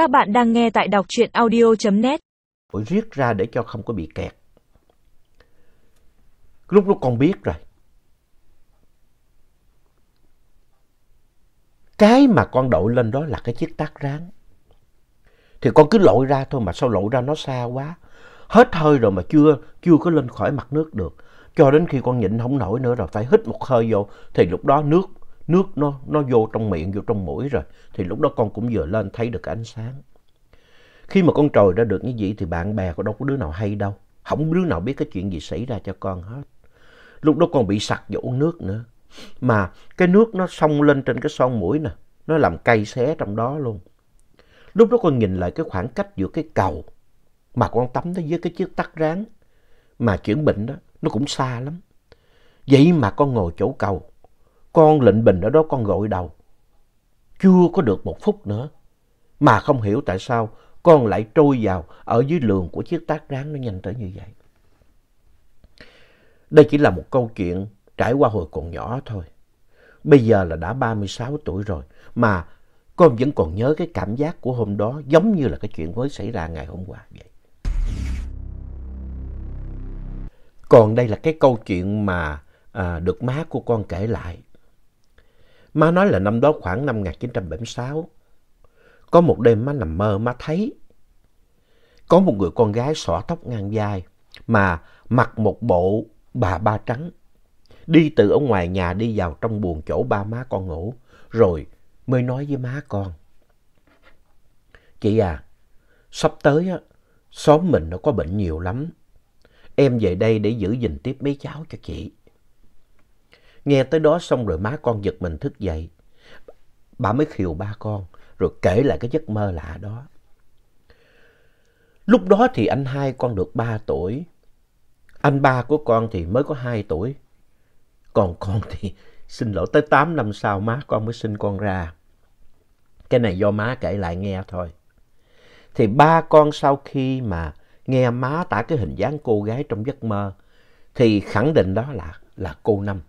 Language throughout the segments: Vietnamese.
Các bạn đang nghe tại đọc truyện audio.net. Ôi riết ra để cho không có bị kẹt. Lúc đó con biết rồi. Cái mà con đội lên đó là cái chiếc tác ráng. Thì con cứ lội ra thôi mà sao lội ra nó xa quá. Hết hơi rồi mà chưa chưa có lên khỏi mặt nước được. Cho đến khi con nhịn không nổi nữa rồi phải hít một hơi vô. Thì lúc đó nước nước nó nó vô trong miệng, vô trong mũi rồi. Thì lúc đó con cũng vừa lên thấy được ánh sáng. Khi mà con trồi ra được như vậy thì bạn bè của đâu có đứa nào hay đâu. Không đứa nào biết cái chuyện gì xảy ra cho con hết. Lúc đó con bị sặc vô uống nước nữa. Mà cái nước nó xông lên trên cái son mũi nè. Nó làm cay xé trong đó luôn. Lúc đó con nhìn lại cái khoảng cách giữa cái cầu mà con tắm tới với cái chiếc tắc rán mà chuyển bệnh đó nó cũng xa lắm. Vậy mà con ngồi chỗ cầu, con lệnh bình ở đó con gội đầu. Chưa có được một phút nữa mà không hiểu tại sao con lại trôi vào ở dưới lường của chiếc tác rán nó nhanh tới như vậy. Đây chỉ là một câu chuyện trải qua hồi còn nhỏ thôi. Bây giờ là đã 36 tuổi rồi mà con vẫn còn nhớ cái cảm giác của hôm đó giống như là cái chuyện mới xảy ra ngày hôm qua vậy. Còn đây là cái câu chuyện mà à, được má của con kể lại. Má nói là năm đó khoảng năm 1976. Có một đêm má nằm mơ má thấy. Có một người con gái xõa tóc ngang vai mà mặc một bộ bà ba trắng. Đi từ ở ngoài nhà đi vào trong buồng chỗ ba má con ngủ. Rồi mới nói với má con. Chị à, sắp tới á, xóm mình nó có bệnh nhiều lắm. Em về đây để giữ gìn tiếp mấy cháu cho chị. Nghe tới đó xong rồi má con giật mình thức dậy. Bà mới khiều ba con, rồi kể lại cái giấc mơ lạ đó. Lúc đó thì anh hai con được 3 tuổi. Anh ba của con thì mới có 2 tuổi. Còn con thì xin lỗi, tới 8 năm sau má con mới sinh con ra. Cái này do má kể lại nghe thôi. Thì ba con sau khi mà nghe má tả cái hình dáng cô gái trong giấc mơ, thì khẳng định đó là là cô Năm.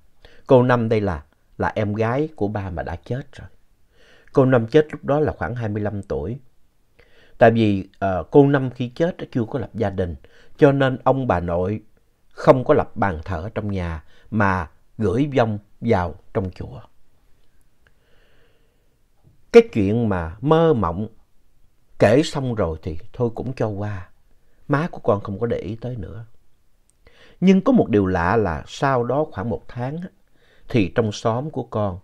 Cô Năm đây là là em gái của ba mà đã chết rồi. Cô Năm chết lúc đó là khoảng 25 tuổi. Tại vì uh, cô Năm khi chết đã chưa có lập gia đình cho nên ông bà nội không có lập bàn thờ trong nhà mà gửi vong vào trong chùa. Cái chuyện mà mơ mộng kể xong rồi thì thôi cũng cho qua. Má của con không có để ý tới nữa. Nhưng có một điều lạ là sau đó khoảng một tháng thì trong xóm của con,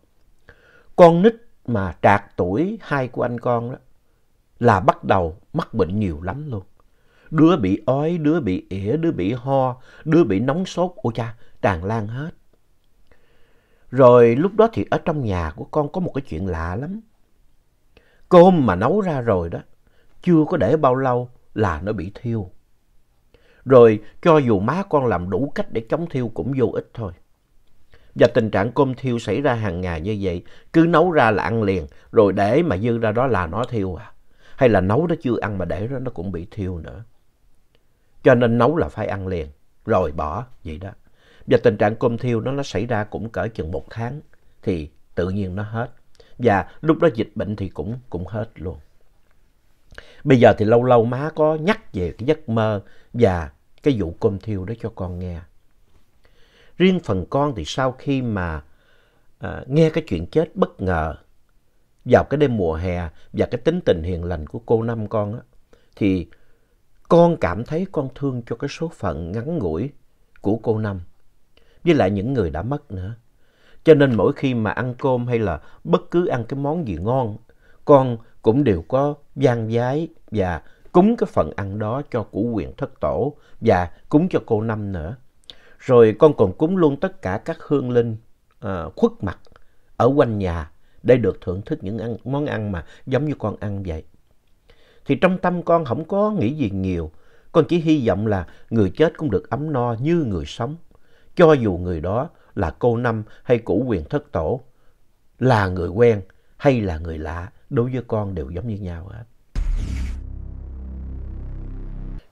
con nít mà trạc tuổi hai của anh con đó là bắt đầu mắc bệnh nhiều lắm luôn. Đứa bị ói, đứa bị ỉa, đứa bị ho, đứa bị nóng sốt, ôi cha, tràn lan hết. Rồi lúc đó thì ở trong nhà của con có một cái chuyện lạ lắm. Cơm mà nấu ra rồi đó, chưa có để bao lâu là nó bị thiêu. Rồi cho dù má con làm đủ cách để chống thiêu cũng vô ích thôi. Và tình trạng cơm thiêu xảy ra hàng ngày như vậy, cứ nấu ra là ăn liền, rồi để mà dư ra đó là nó thiêu à. Hay là nấu nó chưa ăn mà để đó nó cũng bị thiêu nữa. Cho nên nấu là phải ăn liền, rồi bỏ, vậy đó. Và tình trạng cơm thiêu nó, nó xảy ra cũng cỡ chừng một tháng, thì tự nhiên nó hết. Và lúc đó dịch bệnh thì cũng, cũng hết luôn. Bây giờ thì lâu lâu má có nhắc về cái giấc mơ và cái vụ cơm thiêu đó cho con nghe. Riêng phần con thì sau khi mà à, nghe cái chuyện chết bất ngờ vào cái đêm mùa hè và cái tính tình hiền lành của cô Năm con á, thì con cảm thấy con thương cho cái số phận ngắn ngủi của cô Năm với lại những người đã mất nữa. Cho nên mỗi khi mà ăn cơm hay là bất cứ ăn cái món gì ngon, con cũng đều có gian giái và cúng cái phần ăn đó cho củ quyền thất tổ và cúng cho cô Năm nữa. Rồi con còn cúng luôn tất cả các hương linh à, khuất mặt ở quanh nhà để được thưởng thức những ăn, món ăn mà giống như con ăn vậy. Thì trong tâm con không có nghĩ gì nhiều. Con chỉ hy vọng là người chết cũng được ấm no như người sống. Cho dù người đó là cô Năm hay củ quyền thất tổ, là người quen hay là người lạ, đối với con đều giống như nhau hết.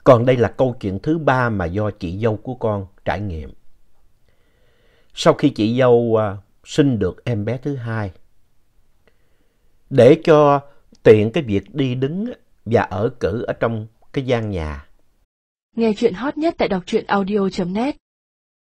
Còn đây là câu chuyện thứ ba mà do chị dâu của con trải nghiệm. Sau khi chị dâu uh, sinh được em bé thứ hai, để cho tiện cái việc đi đứng và ở cử ở trong cái gian nhà. Nghe chuyện hot nhất tại đọc truyện audio.net